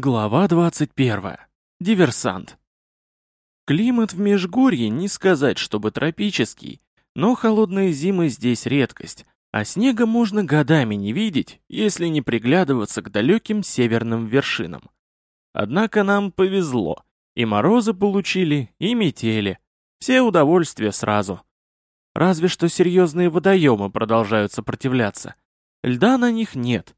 Глава 21. Диверсант. Климат в Межгорье не сказать, чтобы тропический, но холодные зимы здесь редкость, а снега можно годами не видеть, если не приглядываться к далеким северным вершинам. Однако нам повезло, и морозы получили, и метели, все удовольствия сразу. Разве что серьезные водоемы продолжают сопротивляться. Льда на них нет,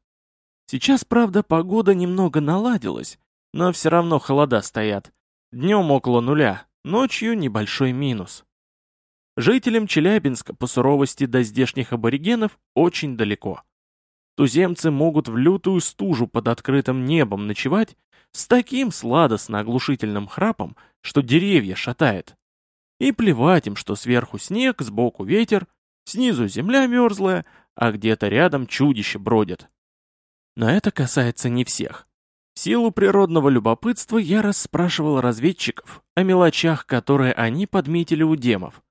Сейчас, правда, погода немного наладилась, но все равно холода стоят. Днем около нуля, ночью небольшой минус. Жителям Челябинска по суровости до здешних аборигенов очень далеко. Туземцы могут в лютую стужу под открытым небом ночевать с таким сладостно-оглушительным храпом, что деревья шатает. И плевать им, что сверху снег, сбоку ветер, снизу земля мерзлая, а где-то рядом чудище бродят. Но это касается не всех. В силу природного любопытства я расспрашивал разведчиков о мелочах, которые они подметили у демов.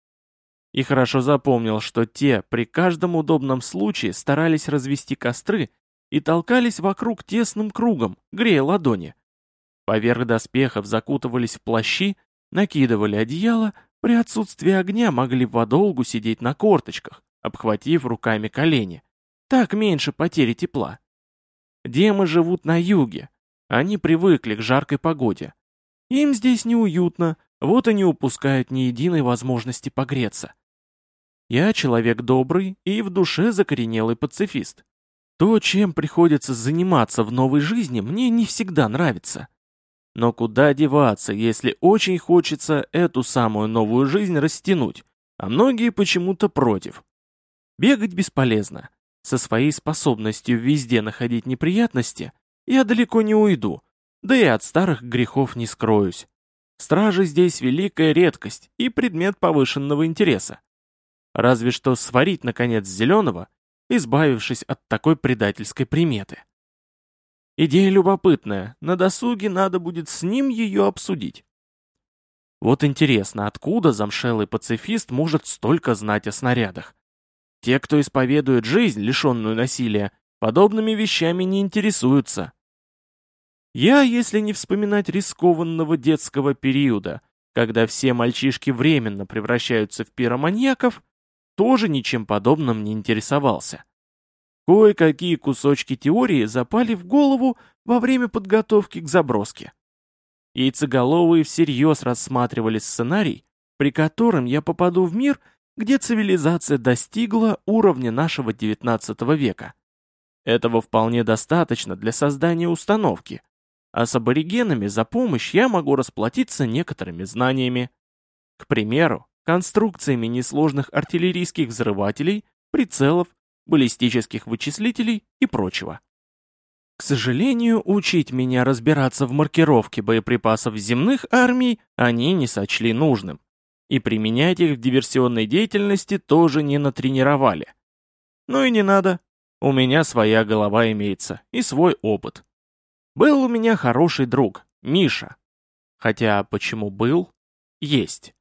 И хорошо запомнил, что те при каждом удобном случае старались развести костры и толкались вокруг тесным кругом, грея ладони. Поверх доспехов закутывались в плащи, накидывали одеяло, при отсутствии огня могли подолгу сидеть на корточках, обхватив руками колени. Так меньше потери тепла. Демы живут на юге. Они привыкли к жаркой погоде. Им здесь неуютно, вот и не упускают ни единой возможности погреться. Я человек добрый и в душе закоренелый пацифист. То, чем приходится заниматься в новой жизни, мне не всегда нравится. Но куда деваться, если очень хочется эту самую новую жизнь растянуть, а многие почему-то против. Бегать бесполезно. Со своей способностью везде находить неприятности я далеко не уйду, да и от старых грехов не скроюсь. Стражи здесь великая редкость и предмет повышенного интереса. Разве что сварить, наконец, зеленого, избавившись от такой предательской приметы. Идея любопытная, на досуге надо будет с ним ее обсудить. Вот интересно, откуда замшелый пацифист может столько знать о снарядах? Те, кто исповедует жизнь, лишенную насилия, подобными вещами не интересуются. Я, если не вспоминать рискованного детского периода, когда все мальчишки временно превращаются в пироманьяков, тоже ничем подобным не интересовался. Кое-какие кусочки теории запали в голову во время подготовки к заброске. Яйцеголовые всерьез рассматривали сценарий, при котором я попаду в мир, где цивилизация достигла уровня нашего XIX века. Этого вполне достаточно для создания установки, а с аборигенами за помощь я могу расплатиться некоторыми знаниями. К примеру, конструкциями несложных артиллерийских взрывателей, прицелов, баллистических вычислителей и прочего. К сожалению, учить меня разбираться в маркировке боеприпасов земных армий они не сочли нужным и применять их в диверсионной деятельности тоже не натренировали. Ну и не надо. У меня своя голова имеется и свой опыт. Был у меня хороший друг, Миша. Хотя почему был? Есть.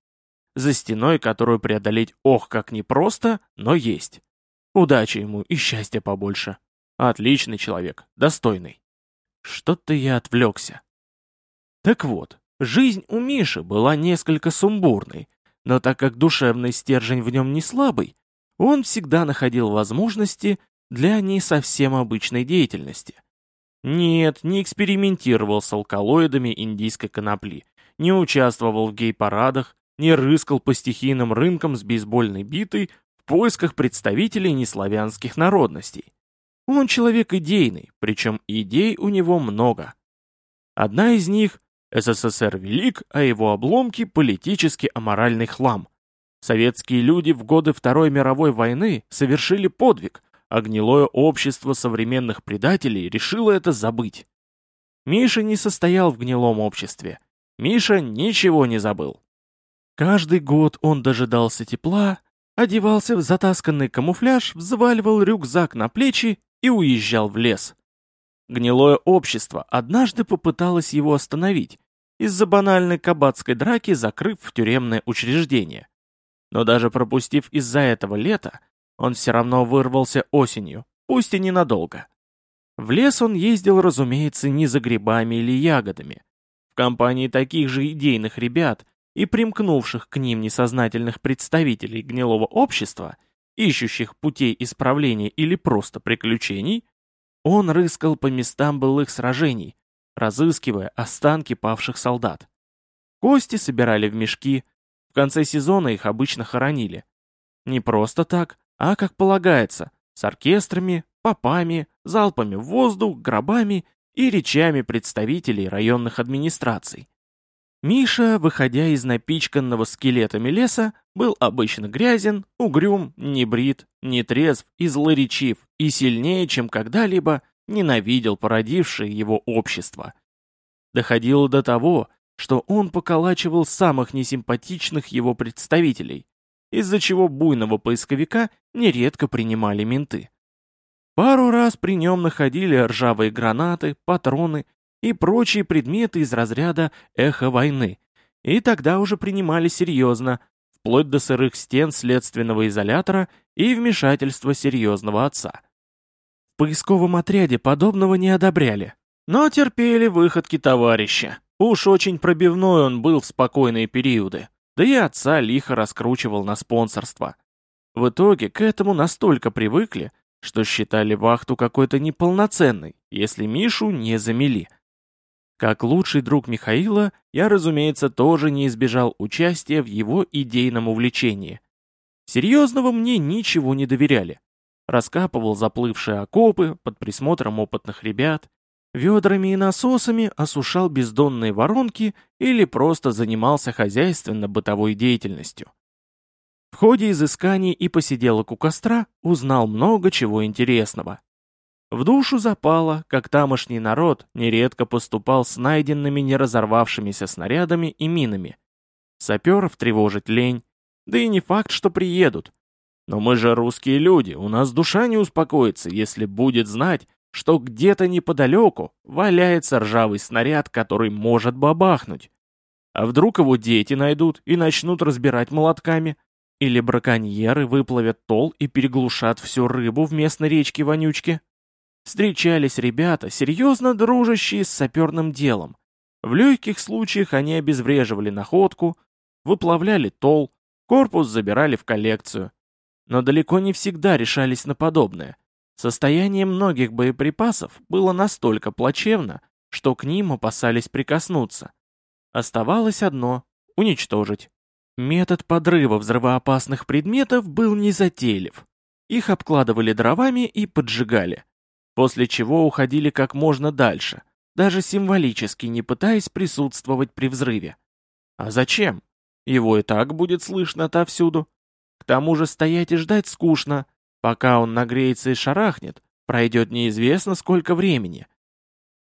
За стеной, которую преодолеть ох как непросто, но есть. Удачи ему и счастья побольше. Отличный человек, достойный. Что-то я отвлекся. Так вот, жизнь у Миши была несколько сумбурной, но так как душевный стержень в нем не слабый, он всегда находил возможности для не совсем обычной деятельности. Нет, не экспериментировал с алкалоидами индийской конопли, не участвовал в гей-парадах, не рыскал по стихийным рынкам с бейсбольной битой в поисках представителей неславянских народностей. Он человек идейный, причем идей у него много. Одна из них СССР велик, а его обломки – политически аморальный хлам. Советские люди в годы Второй мировой войны совершили подвиг, а гнилое общество современных предателей решило это забыть. Миша не состоял в гнилом обществе. Миша ничего не забыл. Каждый год он дожидался тепла, одевался в затасканный камуфляж, взваливал рюкзак на плечи и уезжал в лес. Гнилое общество однажды попыталось его остановить, из-за банальной кабацкой драки закрыв в тюремное учреждение. Но даже пропустив из-за этого лето, он все равно вырвался осенью, пусть и ненадолго. В лес он ездил, разумеется, не за грибами или ягодами. В компании таких же идейных ребят и примкнувших к ним несознательных представителей гнилого общества, ищущих путей исправления или просто приключений, он рыскал по местам былых сражений, разыскивая останки павших солдат. Кости собирали в мешки, в конце сезона их обычно хоронили. Не просто так, а как полагается, с оркестрами, попами, залпами в воздух, гробами и речами представителей районных администраций. Миша, выходя из напичканного скелетами леса, был обычно грязен, угрюм, небрит, нетрезв и злоречив, и сильнее, чем когда-либо, ненавидел породившее его общество. Доходило до того, что он поколачивал самых несимпатичных его представителей, из-за чего буйного поисковика нередко принимали менты. Пару раз при нем находили ржавые гранаты, патроны и прочие предметы из разряда «эхо войны», и тогда уже принимали серьезно, вплоть до сырых стен следственного изолятора и вмешательства серьезного отца. В поисковом отряде подобного не одобряли, но терпели выходки товарища. Уж очень пробивной он был в спокойные периоды, да и отца лихо раскручивал на спонсорство. В итоге к этому настолько привыкли, что считали вахту какой-то неполноценной, если Мишу не замели. Как лучший друг Михаила, я, разумеется, тоже не избежал участия в его идейном увлечении. Серьезного мне ничего не доверяли. Раскапывал заплывшие окопы под присмотром опытных ребят, ведрами и насосами осушал бездонные воронки или просто занимался хозяйственно-бытовой деятельностью. В ходе изысканий и посиделок у костра узнал много чего интересного. В душу запало, как тамошний народ нередко поступал с найденными не разорвавшимися снарядами и минами. Саперов тревожить лень, да и не факт, что приедут. Но мы же русские люди, у нас душа не успокоится, если будет знать, что где-то неподалеку валяется ржавый снаряд, который может бабахнуть. А вдруг его дети найдут и начнут разбирать молотками? Или браконьеры выплавят тол и переглушат всю рыбу в местной речке-вонючке? Встречались ребята, серьезно дружащие с саперным делом. В легких случаях они обезвреживали находку, выплавляли тол, корпус забирали в коллекцию. Но далеко не всегда решались на подобное. Состояние многих боеприпасов было настолько плачевно, что к ним опасались прикоснуться. Оставалось одно — уничтожить. Метод подрыва взрывоопасных предметов был незатейлив. Их обкладывали дровами и поджигали. После чего уходили как можно дальше, даже символически не пытаясь присутствовать при взрыве. А зачем? Его и так будет слышно отовсюду. К тому же стоять и ждать скучно, Пока он нагреется и шарахнет, пройдет неизвестно сколько времени.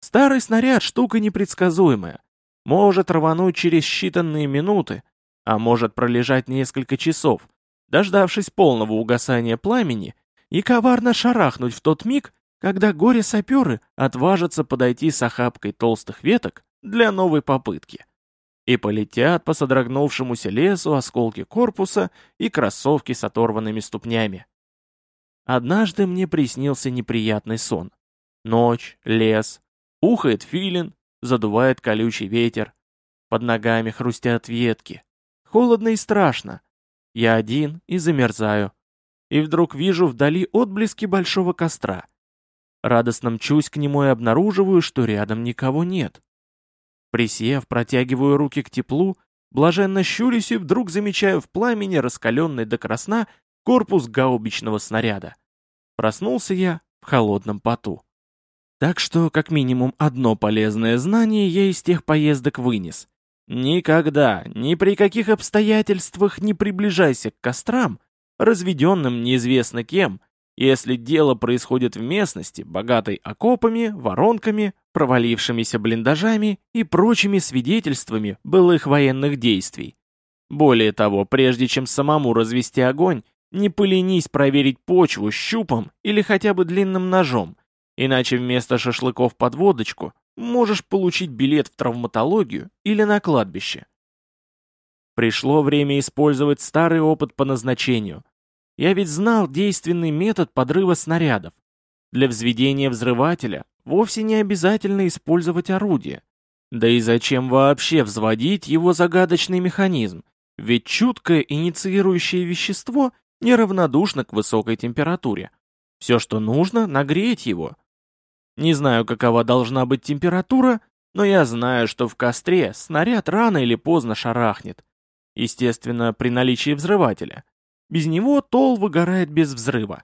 Старый снаряд — штука непредсказуемая. Может рвануть через считанные минуты, а может пролежать несколько часов, дождавшись полного угасания пламени, и коварно шарахнуть в тот миг, когда горе-саперы отважатся подойти с охапкой толстых веток для новой попытки. И полетят по содрогнувшемуся лесу осколки корпуса и кроссовки с оторванными ступнями. Однажды мне приснился неприятный сон. Ночь, лес, ухает филин, задувает колючий ветер. Под ногами хрустят ветки. Холодно и страшно. Я один и замерзаю. И вдруг вижу вдали отблески большого костра. Радостно мчусь к нему и обнаруживаю, что рядом никого нет. Присев, протягиваю руки к теплу, блаженно щурюсь и вдруг замечаю в пламени, раскаленный до красна, корпус гаубичного снаряда. Проснулся я в холодном поту. Так что, как минимум, одно полезное знание я из тех поездок вынес. Никогда, ни при каких обстоятельствах не приближайся к кострам, разведенным неизвестно кем, если дело происходит в местности, богатой окопами, воронками, провалившимися блиндажами и прочими свидетельствами былых военных действий. Более того, прежде чем самому развести огонь, не поленись проверить почву щупом или хотя бы длинным ножом, иначе вместо шашлыков под водочку можешь получить билет в травматологию или на кладбище. Пришло время использовать старый опыт по назначению. Я ведь знал действенный метод подрыва снарядов. Для взведения взрывателя вовсе не обязательно использовать орудие. Да и зачем вообще взводить его загадочный механизм? Ведь чуткое инициирующее вещество неравнодушно к высокой температуре. Все, что нужно, нагреть его. Не знаю, какова должна быть температура, но я знаю, что в костре снаряд рано или поздно шарахнет. Естественно, при наличии взрывателя. Без него тол выгорает без взрыва.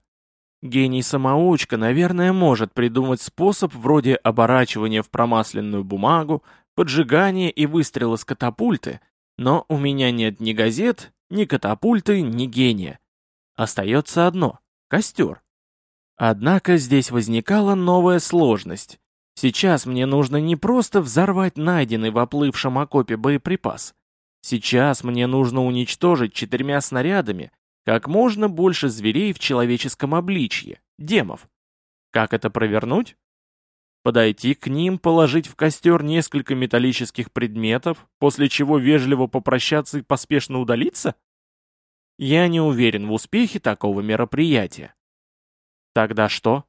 Гений-самоучка, наверное, может придумать способ вроде оборачивания в промасленную бумагу, поджигания и выстрела с катапульты, но у меня нет ни газет, ни катапульты, ни гения. Остается одно — костер. Однако здесь возникала новая сложность. Сейчас мне нужно не просто взорвать найденный в оплывшем окопе боеприпас. Сейчас мне нужно уничтожить четырьмя снарядами как можно больше зверей в человеческом обличье, демов. Как это провернуть? Подойти к ним, положить в костер несколько металлических предметов, после чего вежливо попрощаться и поспешно удалиться? Я не уверен в успехе такого мероприятия. Тогда что?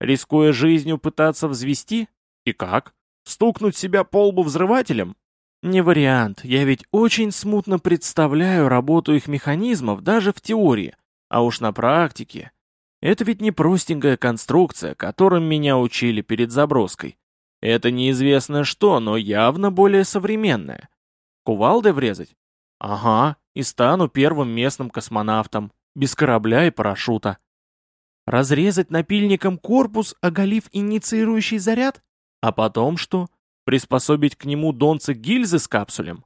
Рискуя жизнью пытаться взвести? И как? Стукнуть себя по лбу взрывателем? Не вариант, я ведь очень смутно представляю работу их механизмов даже в теории, а уж на практике. Это ведь не простенькая конструкция, которым меня учили перед заброской. Это неизвестно что, но явно более современное. Кувалдой врезать? Ага, и стану первым местным космонавтом, без корабля и парашюта. Разрезать напильником корпус, оголив инициирующий заряд? А потом что? Приспособить к нему донцы гильзы с капсулем?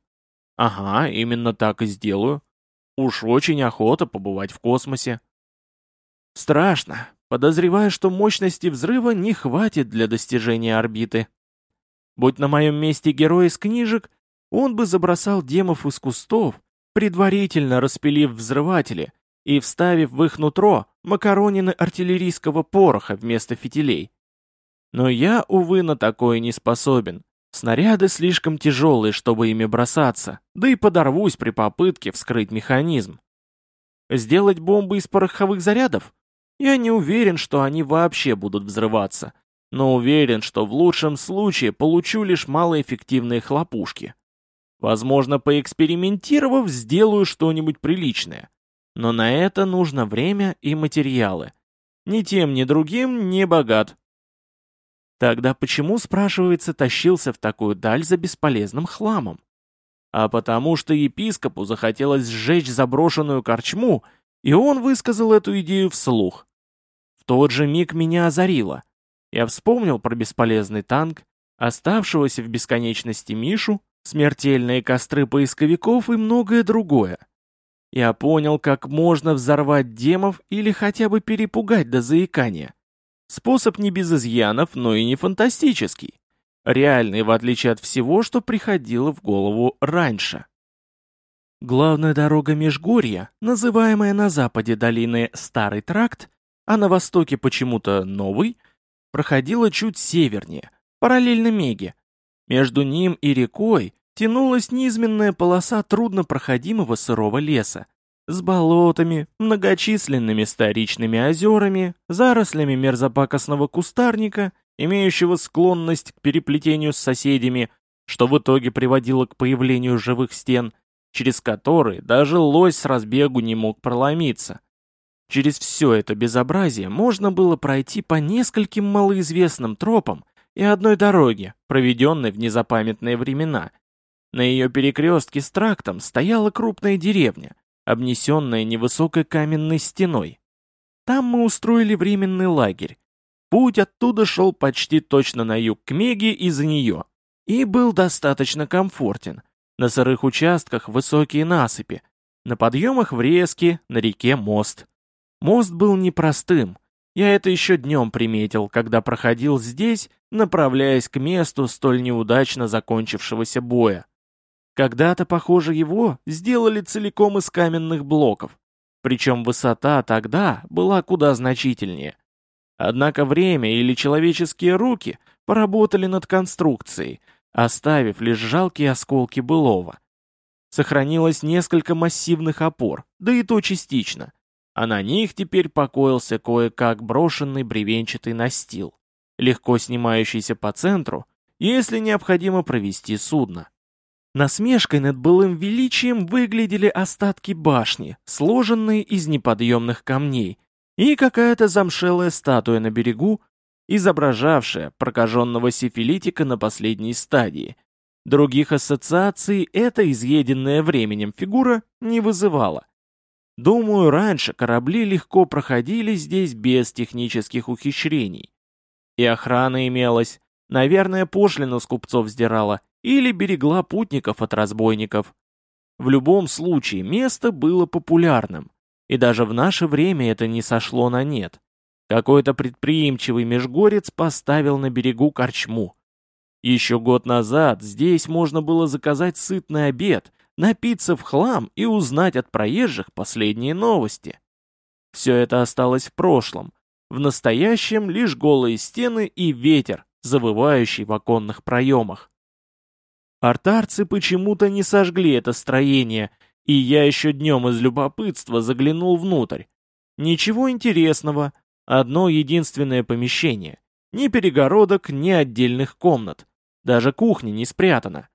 Ага, именно так и сделаю. Уж очень охота побывать в космосе. Страшно. Подозреваю, что мощности взрыва не хватит для достижения орбиты. Будь на моем месте герой из книжек, он бы забросал демов из кустов, предварительно распилив взрыватели и вставив в их нутро макаронины артиллерийского пороха вместо фитилей. Но я, увы, на такое не способен. Снаряды слишком тяжелые, чтобы ими бросаться, да и подорвусь при попытке вскрыть механизм. Сделать бомбы из пороховых зарядов? Я не уверен, что они вообще будут взрываться, но уверен, что в лучшем случае получу лишь малоэффективные хлопушки. Возможно, поэкспериментировав, сделаю что-нибудь приличное. Но на это нужно время и материалы. Ни тем, ни другим не богат. Тогда почему, спрашивается, тащился в такую даль за бесполезным хламом? А потому что епископу захотелось сжечь заброшенную корчму, и он высказал эту идею вслух. В тот же миг меня озарило. Я вспомнил про бесполезный танк, оставшегося в бесконечности Мишу, смертельные костры поисковиков и многое другое. Я понял, как можно взорвать демов или хотя бы перепугать до заикания. Способ не без изъянов, но и не фантастический. Реальный, в отличие от всего, что приходило в голову раньше. Главная дорога Межгорья, называемая на западе долины Старый Тракт, а на востоке почему-то Новый, проходила чуть севернее, параллельно Меге. Между ним и рекой тянулась низменная полоса труднопроходимого сырого леса, с болотами, многочисленными старичными озерами, зарослями мерзопакостного кустарника, имеющего склонность к переплетению с соседями, что в итоге приводило к появлению живых стен, через которые даже лось с разбегу не мог проломиться. Через все это безобразие можно было пройти по нескольким малоизвестным тропам и одной дороге, проведенной в незапамятные времена. На ее перекрестке с трактом стояла крупная деревня, обнесенная невысокой каменной стеной. Там мы устроили временный лагерь. Путь оттуда шел почти точно на юг к Меге из-за нее. И был достаточно комфортен. На сырых участках высокие насыпи. На подъемах врезки, на реке мост. Мост был непростым. Я это еще днем приметил, когда проходил здесь, направляясь к месту столь неудачно закончившегося боя. Когда-то, похоже, его сделали целиком из каменных блоков, причем высота тогда была куда значительнее. Однако время или человеческие руки поработали над конструкцией, оставив лишь жалкие осколки былого. Сохранилось несколько массивных опор, да и то частично. а на них теперь покоился кое-как брошенный бревенчатый настил, легко снимающийся по центру, если необходимо провести судно. Насмешкой над былым величием выглядели остатки башни, сложенные из неподъемных камней, и какая-то замшелая статуя на берегу, изображавшая прокаженного сифилитика на последней стадии. Других ассоциаций эта изъеденная временем фигура не вызывала. Думаю, раньше корабли легко проходили здесь без технических ухищрений. И охрана имелась, наверное, пошлину с купцов сдирала или берегла путников от разбойников. В любом случае, место было популярным, и даже в наше время это не сошло на нет. Какой-то предприимчивый межгорец поставил на берегу корчму. Еще год назад здесь можно было заказать сытный обед, напиться в хлам и узнать от проезжих последние новости. Все это осталось в прошлом. В настоящем лишь голые стены и ветер, завывающий в оконных проемах. Артарцы почему-то не сожгли это строение, и я еще днем из любопытства заглянул внутрь. Ничего интересного, Одно единственное помещение. Ни перегородок, ни отдельных комнат. Даже кухня не спрятана.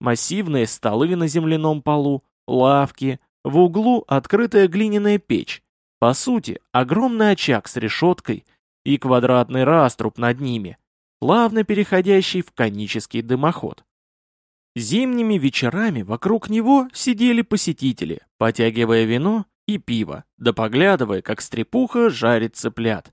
Массивные столы на земляном полу, лавки, в углу открытая глиняная печь. По сути, огромный очаг с решеткой и квадратный раструб над ними, плавно переходящий в конический дымоход. Зимними вечерами вокруг него сидели посетители, потягивая вино и пиво, да поглядывая, как стрепуха жарит цыплят.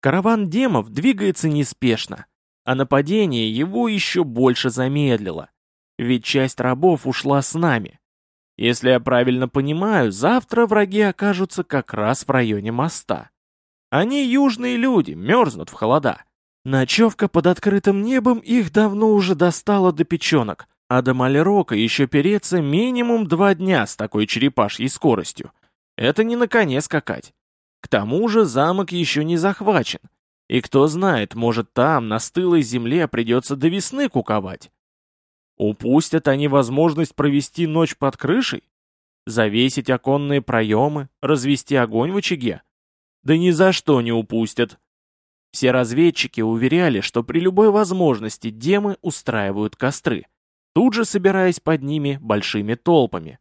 Караван демов двигается неспешно, а нападение его еще больше замедлило, ведь часть рабов ушла с нами. Если я правильно понимаю, завтра враги окажутся как раз в районе моста. Они южные люди, мерзнут в холода. Ночевка под открытым небом их давно уже достала до печенок, а до Малерока еще переться минимум два дня с такой черепашьей скоростью. Это не на коне скакать. К тому же замок еще не захвачен. И кто знает, может там, на стылой земле, придется до весны куковать. Упустят они возможность провести ночь под крышей? Завесить оконные проемы, развести огонь в очаге? Да ни за что не упустят. Все разведчики уверяли, что при любой возможности демы устраивают костры, тут же собираясь под ними большими толпами.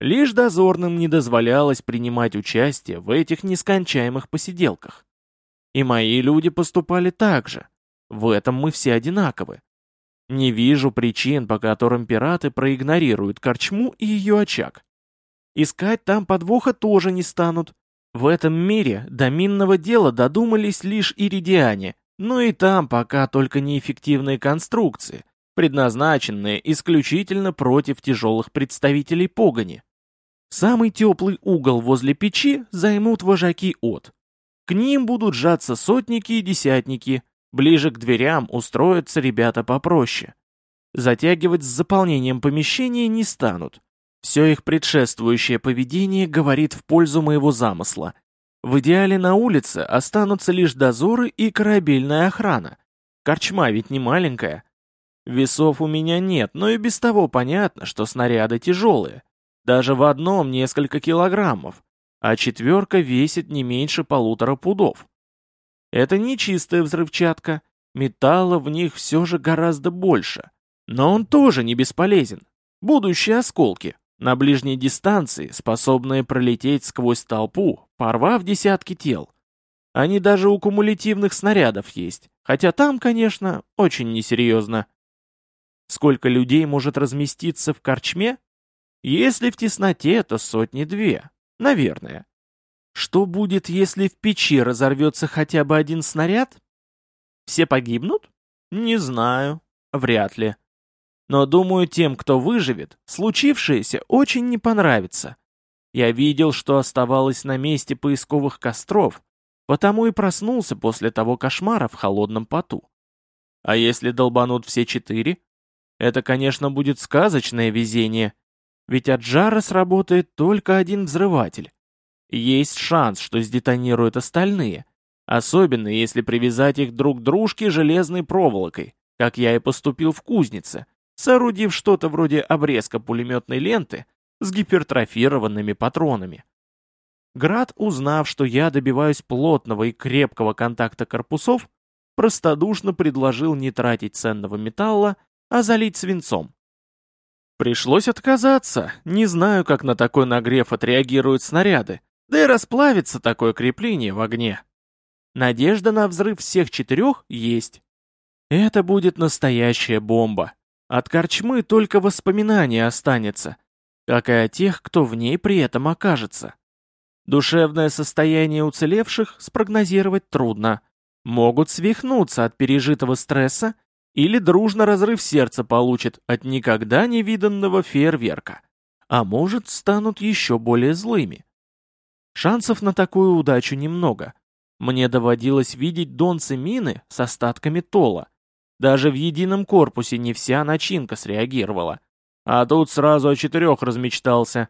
Лишь дозорным не дозволялось принимать участие в этих нескончаемых посиделках. И мои люди поступали так же. В этом мы все одинаковы. Не вижу причин, по которым пираты проигнорируют корчму и ее очаг. Искать там подвоха тоже не станут. В этом мире до минного дела додумались лишь иридиане, но и там пока только неэффективные конструкции, предназначенные исключительно против тяжелых представителей погони. Самый теплый угол возле печи займут вожаки от. К ним будут сжаться сотники и десятники, ближе к дверям устроятся ребята попроще. Затягивать с заполнением помещения не станут. Все их предшествующее поведение говорит в пользу моего замысла. В идеале на улице останутся лишь дозоры и корабельная охрана. Корчма ведь не маленькая, Весов у меня нет, но и без того понятно, что снаряды тяжелые. Даже в одном несколько килограммов, а четверка весит не меньше полутора пудов. Это не чистая взрывчатка, металла в них все же гораздо больше. Но он тоже не бесполезен. Будущие осколки, на ближней дистанции, способные пролететь сквозь толпу, порвав десятки тел. Они даже у кумулятивных снарядов есть, хотя там, конечно, очень несерьезно. Сколько людей может разместиться в корчме? Если в тесноте, то сотни-две. Наверное. Что будет, если в печи разорвется хотя бы один снаряд? Все погибнут? Не знаю. Вряд ли. Но думаю, тем, кто выживет, случившееся очень не понравится. Я видел, что оставалось на месте поисковых костров, потому и проснулся после того кошмара в холодном поту. А если долбанут все четыре? Это, конечно, будет сказочное везение, ведь от жара сработает только один взрыватель. Есть шанс, что сдетонируют остальные, особенно если привязать их друг к дружке железной проволокой, как я и поступил в кузнице, соорудив что-то вроде обрезка пулеметной ленты с гипертрофированными патронами. Град, узнав, что я добиваюсь плотного и крепкого контакта корпусов, простодушно предложил не тратить ценного металла, а залить свинцом. Пришлось отказаться, не знаю, как на такой нагрев отреагируют снаряды, да и расплавится такое крепление в огне. Надежда на взрыв всех четырех есть. Это будет настоящая бомба. От корчмы только воспоминание останется, как и о тех, кто в ней при этом окажется. Душевное состояние уцелевших спрогнозировать трудно. Могут свихнуться от пережитого стресса или дружно разрыв сердца получат от никогда не виданного фейерверка. А может, станут еще более злыми. Шансов на такую удачу немного. Мне доводилось видеть донцы мины с остатками тола. Даже в едином корпусе не вся начинка среагировала. А тут сразу о четырех размечтался.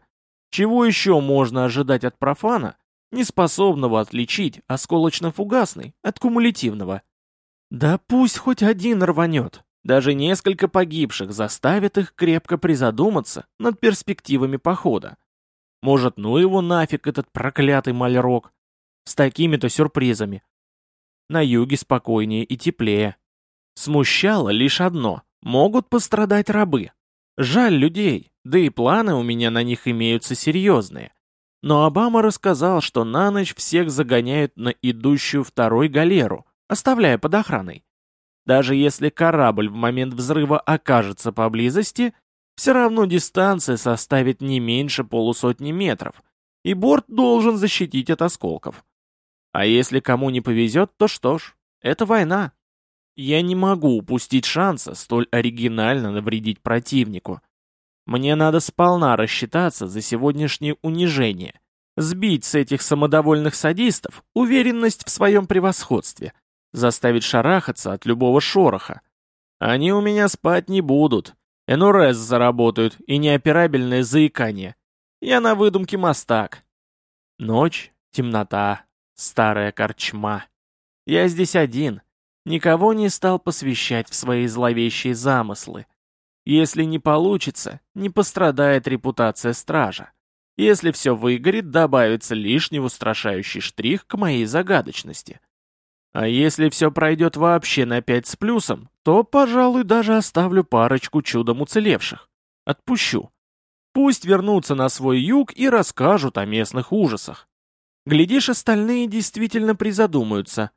Чего еще можно ожидать от профана, не способного отличить осколочно-фугасный от кумулятивного? Да пусть хоть один рванет. Даже несколько погибших заставит их крепко призадуматься над перспективами похода. Может, ну его нафиг этот проклятый мальрок. С такими-то сюрпризами. На юге спокойнее и теплее. Смущало лишь одно. Могут пострадать рабы. Жаль людей, да и планы у меня на них имеются серьезные. Но Обама рассказал, что на ночь всех загоняют на идущую второй галеру, оставляя под охраной. Даже если корабль в момент взрыва окажется поблизости, все равно дистанция составит не меньше полусотни метров, и борт должен защитить от осколков. А если кому не повезет, то что ж, это война. Я не могу упустить шанса столь оригинально навредить противнику. Мне надо сполна рассчитаться за сегодняшнее унижение, сбить с этих самодовольных садистов уверенность в своем превосходстве – заставить шарахаться от любого шороха. Они у меня спать не будут. НРС заработают и неоперабельное заикание. Я на выдумке мастак. Ночь, темнота, старая корчма. Я здесь один. Никого не стал посвящать в свои зловещие замыслы. Если не получится, не пострадает репутация стража. Если все выгорит, добавится лишний устрашающий штрих к моей загадочности. А если все пройдет вообще на пять с плюсом, то, пожалуй, даже оставлю парочку чудом уцелевших. Отпущу. Пусть вернутся на свой юг и расскажут о местных ужасах. Глядишь, остальные действительно призадумаются.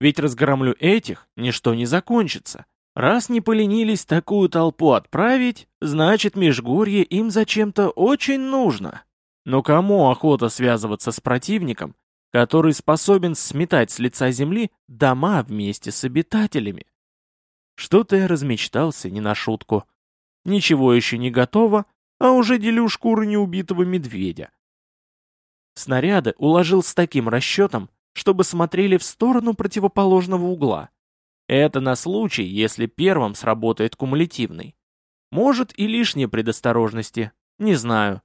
Ведь разгромлю этих, ничто не закончится. Раз не поленились такую толпу отправить, значит, Межгорье им зачем-то очень нужно. Но кому охота связываться с противником, который способен сметать с лица земли дома вместе с обитателями. Что-то я размечтался не на шутку. Ничего еще не готово, а уже делю шкуры неубитого медведя. Снаряды уложил с таким расчетом, чтобы смотрели в сторону противоположного угла. Это на случай, если первым сработает кумулятивный. Может и лишние предосторожности, не знаю.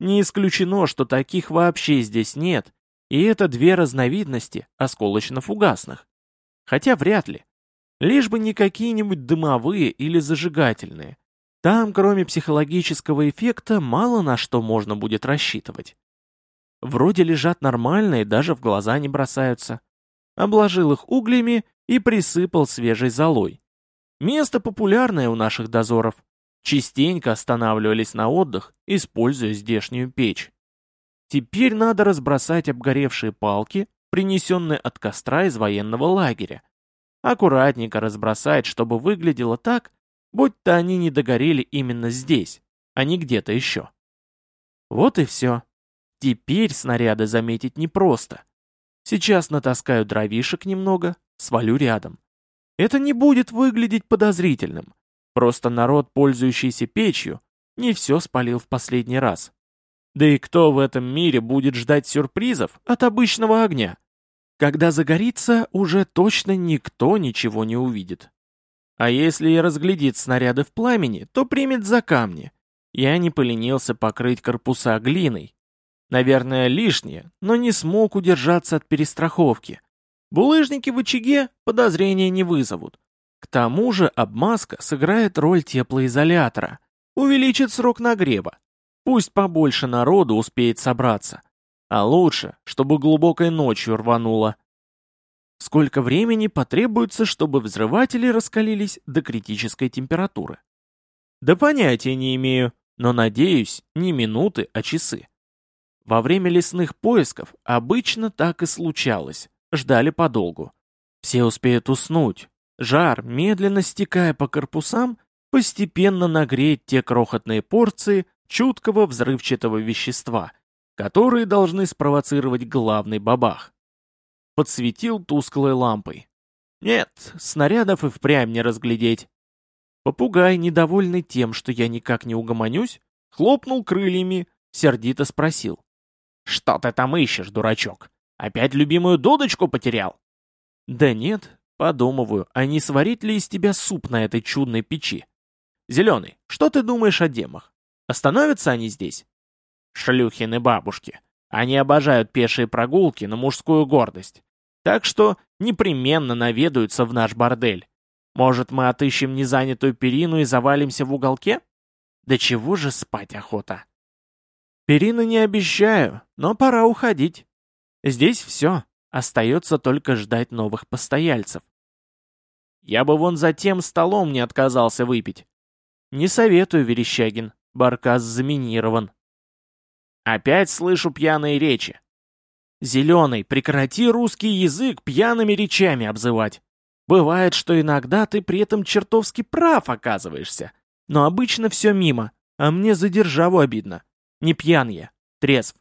Не исключено, что таких вообще здесь нет, и это две разновидности осколочно-фугасных. Хотя вряд ли. Лишь бы не какие-нибудь дымовые или зажигательные. Там, кроме психологического эффекта, мало на что можно будет рассчитывать. Вроде лежат нормальные, даже в глаза не бросаются. Обложил их углями и присыпал свежей золой. Место популярное у наших дозоров. Частенько останавливались на отдых, используя здешнюю печь. Теперь надо разбросать обгоревшие палки, принесенные от костра из военного лагеря. Аккуратненько разбросать, чтобы выглядело так, будто они не догорели именно здесь, а не где-то еще. Вот и все. Теперь снаряды заметить непросто. Сейчас натаскаю дровишек немного, свалю рядом. Это не будет выглядеть подозрительным. Просто народ, пользующийся печью, не все спалил в последний раз. Да и кто в этом мире будет ждать сюрпризов от обычного огня? Когда загорится, уже точно никто ничего не увидит. А если и разглядит снаряды в пламени, то примет за камни. Я не поленился покрыть корпуса глиной. Наверное, лишнее, но не смог удержаться от перестраховки. Булыжники в очаге подозрения не вызовут. К тому же обмазка сыграет роль теплоизолятора, увеличит срок нагрева. Пусть побольше народу успеет собраться. А лучше, чтобы глубокой ночью рвануло. Сколько времени потребуется, чтобы взрыватели раскалились до критической температуры? Да понятия не имею, но надеюсь, не минуты, а часы. Во время лесных поисков обычно так и случалось, ждали подолгу. Все успеют уснуть. Жар, медленно стекая по корпусам, постепенно нагреет те крохотные порции чуткого взрывчатого вещества, которые должны спровоцировать главный бабах подсветил тусклой лампой. Нет, снарядов и впрямь не разглядеть. Попугай, недовольный тем, что я никак не угомонюсь, хлопнул крыльями, сердито спросил. «Что ты там ищешь, дурачок? Опять любимую дудочку потерял?» «Да нет, подумываю, а не сварить ли из тебя суп на этой чудной печи? Зеленый, что ты думаешь о демах? Остановятся они здесь?» «Шлюхины бабушки. Они обожают пешие прогулки на мужскую гордость. Так что непременно наведаются в наш бордель. Может, мы отыщем незанятую перину и завалимся в уголке? Да чего же спать охота? Перину не обещаю, но пора уходить. Здесь все. Остается только ждать новых постояльцев. Я бы вон за тем столом не отказался выпить. Не советую, Верещагин. Баркас заминирован. Опять слышу пьяные речи. «Зеленый, прекрати русский язык пьяными речами обзывать. Бывает, что иногда ты при этом чертовски прав оказываешься. Но обычно все мимо, а мне за державу обидно. Не пьян я, трезв.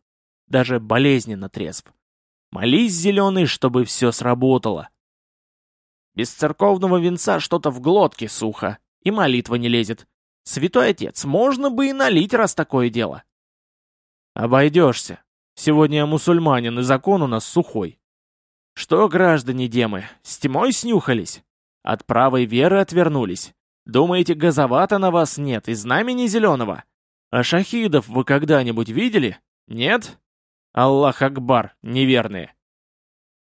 Даже болезненно трезв. Молись, Зеленый, чтобы все сработало». Без церковного венца что-то в глотке сухо, и молитва не лезет. Святой отец, можно бы и налить, раз такое дело. Обойдешься, Сегодня я мусульманин, и закон у нас сухой. Что, граждане демы, с тьмой снюхались? От правой веры отвернулись? Думаете, газовато на вас нет и знамени зеленого? А шахидов вы когда-нибудь видели? Нет? Аллах Акбар, неверные.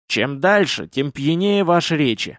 Чем дальше, тем пьянее ваши речи.